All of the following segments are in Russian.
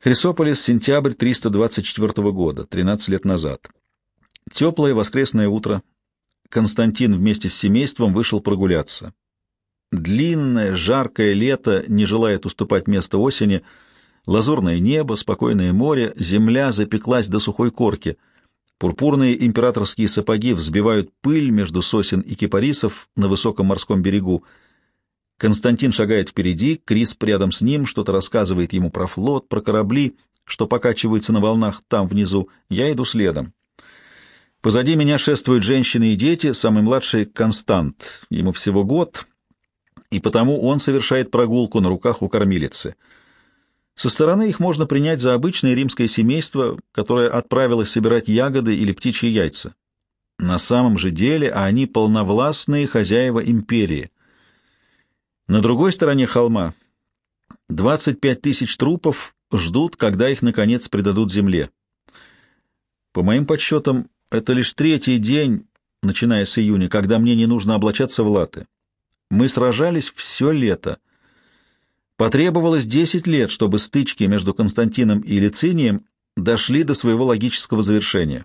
Хрисополис, сентябрь 324 года, 13 лет назад. Теплое воскресное утро. Константин вместе с семейством вышел прогуляться. Длинное, жаркое лето не желает уступать место осени. Лазурное небо, спокойное море, земля запеклась до сухой корки. Пурпурные императорские сапоги взбивают пыль между сосен и кипарисов на высоком морском берегу. Константин шагает впереди, Крис рядом с ним, что-то рассказывает ему про флот, про корабли, что покачиваются на волнах там внизу. Я иду следом. Позади меня шествуют женщины и дети, самый младший — Констант, ему всего год, и потому он совершает прогулку на руках у кормилицы. Со стороны их можно принять за обычное римское семейство, которое отправилось собирать ягоды или птичьи яйца. На самом же деле они полновластные хозяева империи — на другой стороне холма 25 тысяч трупов ждут, когда их, наконец, предадут земле. По моим подсчетам, это лишь третий день, начиная с июня, когда мне не нужно облачаться в латы. Мы сражались все лето. Потребовалось 10 лет, чтобы стычки между Константином и Лицинием дошли до своего логического завершения.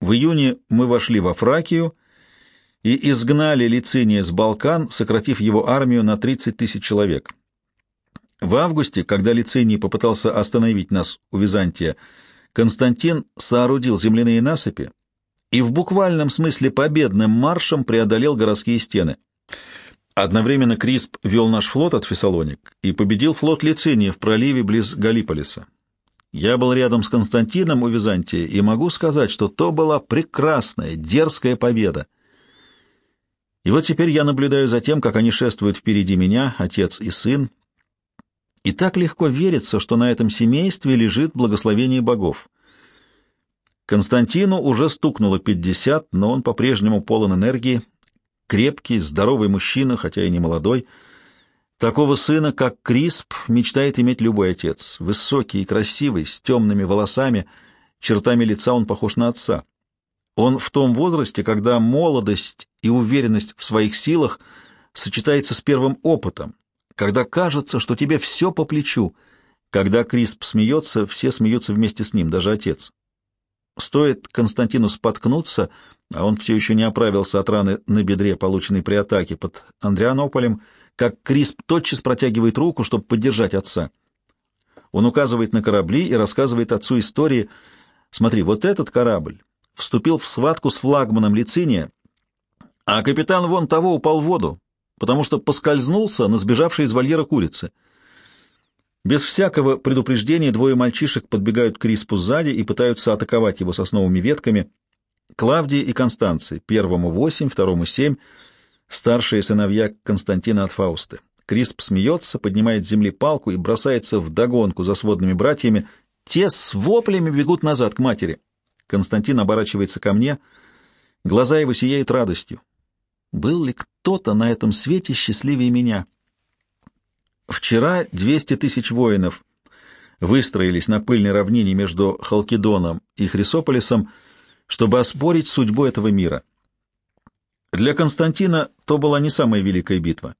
В июне мы вошли во Фракию и изгнали Лициния с Балкан, сократив его армию на 30 тысяч человек. В августе, когда Лициний попытался остановить нас у Византия, Константин соорудил земляные насыпи и в буквальном смысле победным маршем преодолел городские стены. Одновременно Крисп вел наш флот от Фессалоник и победил флот Лициния в проливе близ Галиполиса. Я был рядом с Константином у Византия и могу сказать, что то была прекрасная, дерзкая победа. И вот теперь я наблюдаю за тем, как они шествуют впереди меня, отец и сын, и так легко верится, что на этом семействе лежит благословение богов. Константину уже стукнуло пятьдесят, но он по-прежнему полон энергии, крепкий, здоровый мужчина, хотя и не молодой. Такого сына, как Крисп, мечтает иметь любой отец. Высокий и красивый, с темными волосами, чертами лица он похож на отца. Он в том возрасте, когда молодость и уверенность в своих силах сочетается с первым опытом, когда кажется, что тебе все по плечу. Когда Крисп смеется, все смеются вместе с ним, даже отец. Стоит Константину споткнуться, а он все еще не оправился от раны на бедре, полученной при атаке под Андрианополем, как Крисп тотчас протягивает руку, чтобы поддержать отца. Он указывает на корабли и рассказывает отцу истории. «Смотри, вот этот корабль вступил в схватку с флагманом Лициния, а капитан вон того упал в воду, потому что поскользнулся на сбежавшей из вольера курице. Без всякого предупреждения двое мальчишек подбегают к Криспу сзади и пытаются атаковать его сосновыми ветками. Клавдий и Констанций, первому восемь, второму семь, старшие сыновья Константина от Фаусты. Крисп смеется, поднимает с земли палку и бросается в догонку за сводными братьями. Те с воплями бегут назад к матери. Константин оборачивается ко мне, глаза его сияют радостью. Был ли кто-то на этом свете счастливее меня? Вчера 200 тысяч воинов выстроились на пыльной равнине между Халкидоном и Хрисополисом, чтобы оспорить судьбу этого мира. Для Константина то была не самая великая битва.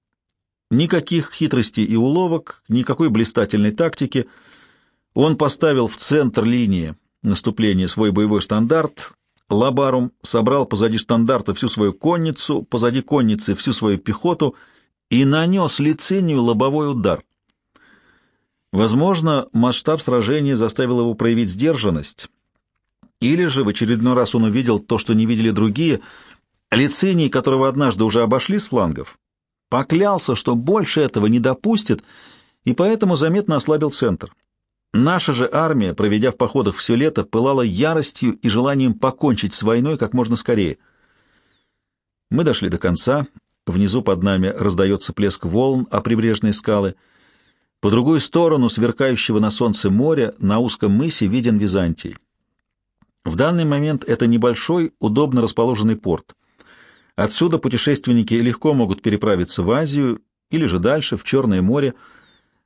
Никаких хитростей и уловок, никакой блистательной тактики. Он поставил в центр линии наступления свой боевой стандарт, Лабарум собрал позади штандарта всю свою конницу, позади конницы всю свою пехоту и нанес Лицинию лобовой удар. Возможно, масштаб сражения заставил его проявить сдержанность, или же в очередной раз он увидел то, что не видели другие, Лициний, которого однажды уже обошли с флангов, поклялся, что больше этого не допустит, и поэтому заметно ослабил центр. Наша же армия, проведя в походах все лето, пылала яростью и желанием покончить с войной как можно скорее. Мы дошли до конца. Внизу под нами раздается плеск волн о прибрежные скалы. По другую сторону сверкающего на солнце моря на узком мысе виден Византий. В данный момент это небольшой, удобно расположенный порт. Отсюда путешественники легко могут переправиться в Азию или же дальше, в Черное море,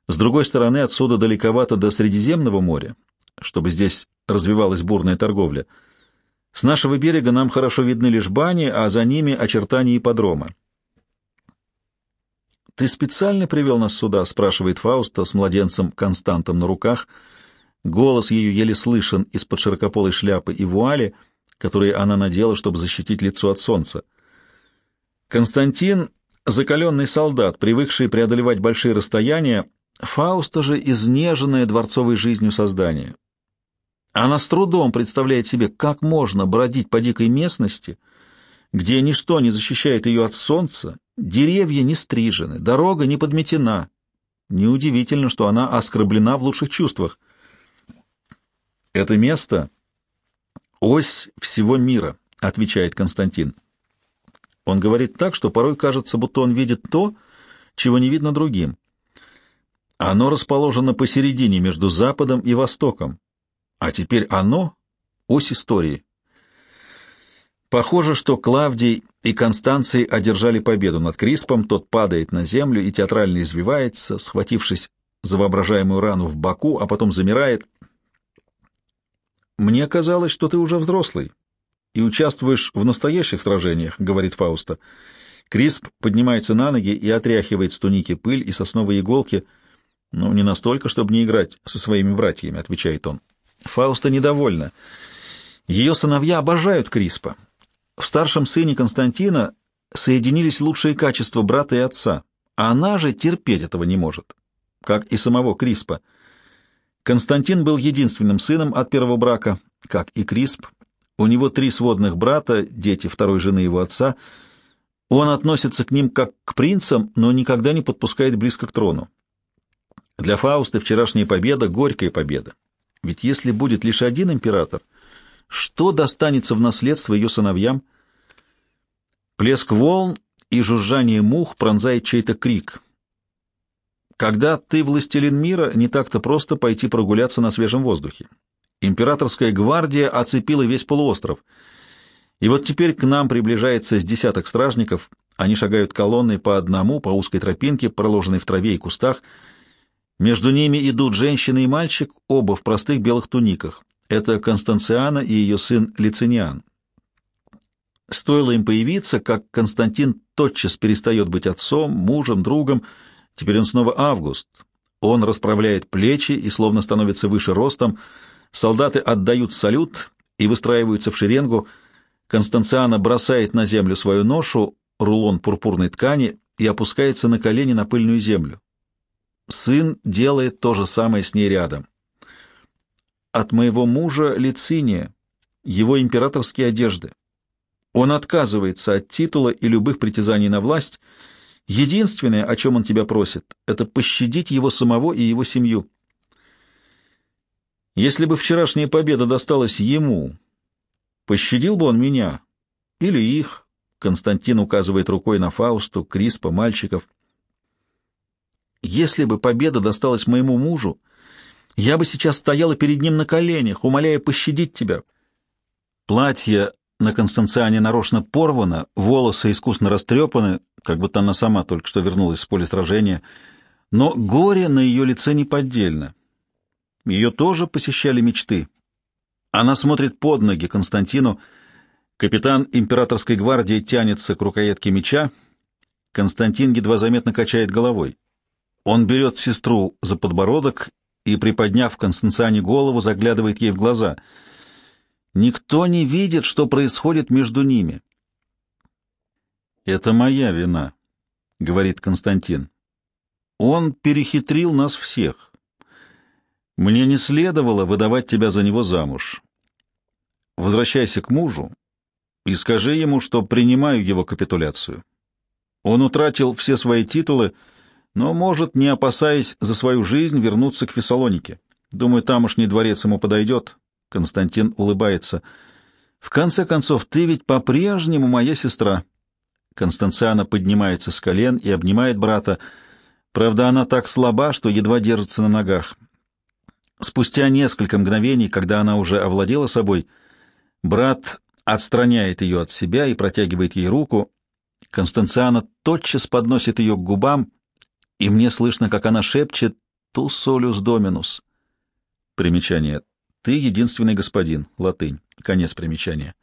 с другой стороны, отсюда далековато до Средиземного моря, чтобы здесь развивалась бурная торговля. С нашего берега нам хорошо видны лишь бани, а за ними очертания ипподрома. «Ты специально привел нас сюда?» — спрашивает Фауста с младенцем Константом на руках. Голос ее еле слышен из-под широкополой шляпы и вуали, которые она надела, чтобы защитить лицо от солнца. Константин — закаленный солдат, привыкший преодолевать большие расстояния, Фауста же — изнеженное дворцовой жизнью создание. Она с трудом представляет себе, как можно бродить по дикой местности, где ничто не защищает ее от солнца, деревья не стрижены, дорога не подметена. Неудивительно, что она оскорблена в лучших чувствах. «Это место — ось всего мира», — отвечает Константин. Он говорит так, что порой кажется, будто он видит то, чего не видно другим. Оно расположено посередине между Западом и Востоком, а теперь оно — ось истории. Похоже, что Клавдий и Констанций одержали победу над Криспом, тот падает на землю и театрально извивается, схватившись за воображаемую рану в боку, а потом замирает. «Мне казалось, что ты уже взрослый и участвуешь в настоящих сражениях», — говорит Фауста. Крисп поднимается на ноги и отряхивает с туники пыль и сосновые иголки. «Ну, не настолько, чтобы не играть со своими братьями», — отвечает он. Фауста недовольна. Ее сыновья обожают Криспа. В старшем сыне Константина соединились лучшие качества брата и отца, а она же терпеть этого не может, как и самого Криспа. Константин был единственным сыном от первого брака, как и Крисп. У него три сводных брата, дети второй жены его отца. Он относится к ним как к принцам, но никогда не подпускает близко к трону. Для Фауста вчерашняя победа — горькая победа. Ведь если будет лишь один император — что достанется в наследство ее сыновьям? Плеск волн и жужжание мух пронзает чей-то крик. Когда ты властелин мира, не так-то просто пойти прогуляться на свежем воздухе. Императорская гвардия оцепила весь полуостров. И вот теперь к нам приближается с десяток стражников. Они шагают колонной по одному по узкой тропинке, проложенной в траве и кустах. Между ними идут женщина и мальчик, оба в простых белых туниках. Это Констанциана и ее сын Лициниан. Стоило им появиться, как Константин тотчас перестает быть отцом, мужем, другом. Теперь он снова Август. Он расправляет плечи и словно становится выше ростом. Солдаты отдают салют и выстраиваются в шеренгу. Констанциана бросает на землю свою ношу, рулон пурпурной ткани, и опускается на колени на пыльную землю. Сын делает то же самое с ней рядом от моего мужа Лициния, его императорские одежды. Он отказывается от титула и любых притязаний на власть. Единственное, о чем он тебя просит, это пощадить его самого и его семью. Если бы вчерашняя победа досталась ему, пощадил бы он меня или их, Константин указывает рукой на Фаусту, Криспа, мальчиков. Если бы победа досталась моему мужу, я бы сейчас стояла перед ним на коленях, умоляя пощадить тебя. Платье на Констанциане нарочно порвано, волосы искусно растрепаны, как будто она сама только что вернулась с поля сражения, но горе на ее лице неподдельно. Ее тоже посещали мечты. Она смотрит под ноги Константину. Капитан императорской гвардии тянется к рукоятке меча. Константин едва заметно качает головой. Он берет сестру за подбородок и, приподняв Констанциане голову, заглядывает ей в глаза. Никто не видит, что происходит между ними. «Это моя вина», — говорит Константин. «Он перехитрил нас всех. Мне не следовало выдавать тебя за него замуж. Возвращайся к мужу и скажи ему, что принимаю его капитуляцию. Он утратил все свои титулы, — но может, не опасаясь за свою жизнь, вернуться к Фессалонике. Думаю, тамошний дворец ему подойдет. Константин улыбается. В конце концов, ты ведь по-прежнему моя сестра. Констанциана поднимается с колен и обнимает брата. Правда, она так слаба, что едва держится на ногах. Спустя несколько мгновений, когда она уже овладела собой, брат отстраняет ее от себя и протягивает ей руку. Констанциана тотчас подносит ее к губам и мне слышно, как она шепчет «ту солюс доминус». Примечание. «Ты единственный господин». Латынь. Конец примечания.